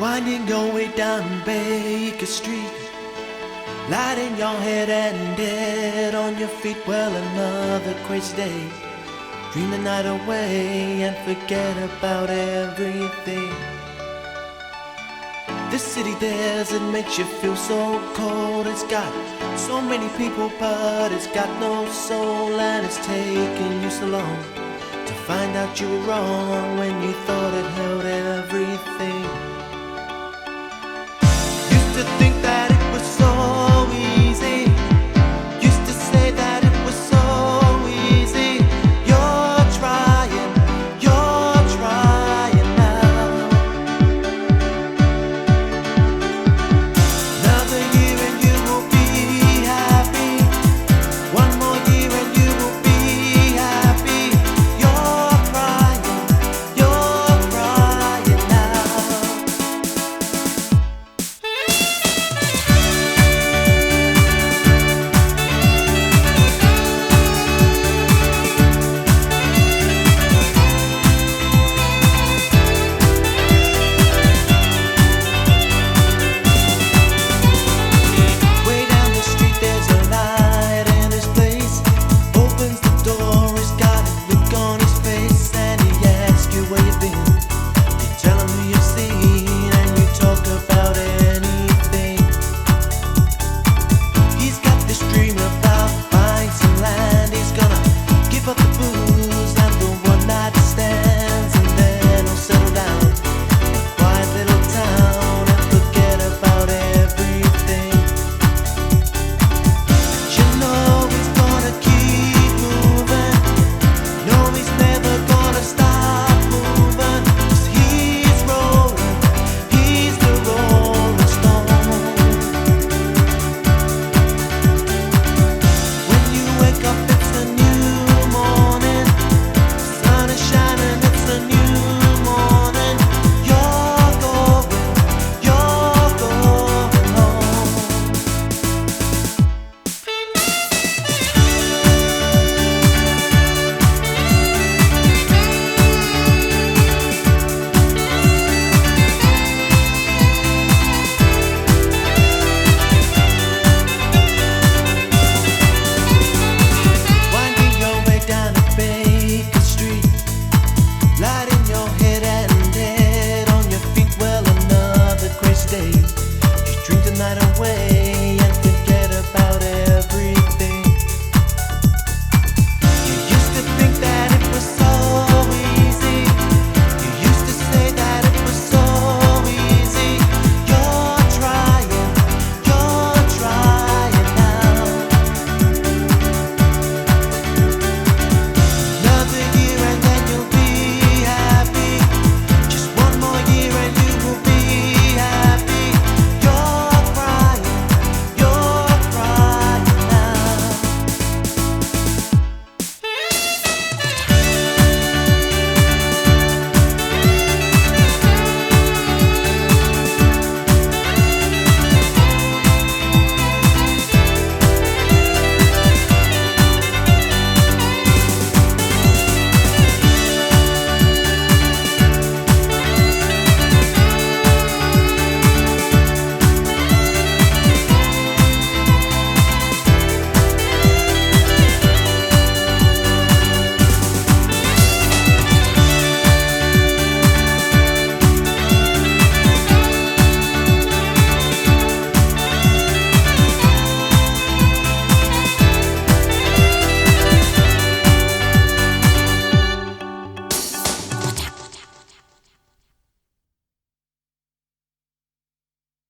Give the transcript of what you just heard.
Winding your way down Baker Street. Lighting your head and dead on your feet. Well, another crazy day. Dream the night away and forget about everything. This city desert makes you feel so cold. It's got so many people, but it's got no soul. And it's taken you so long to find out you were wrong when you thought it held everything. You think that away.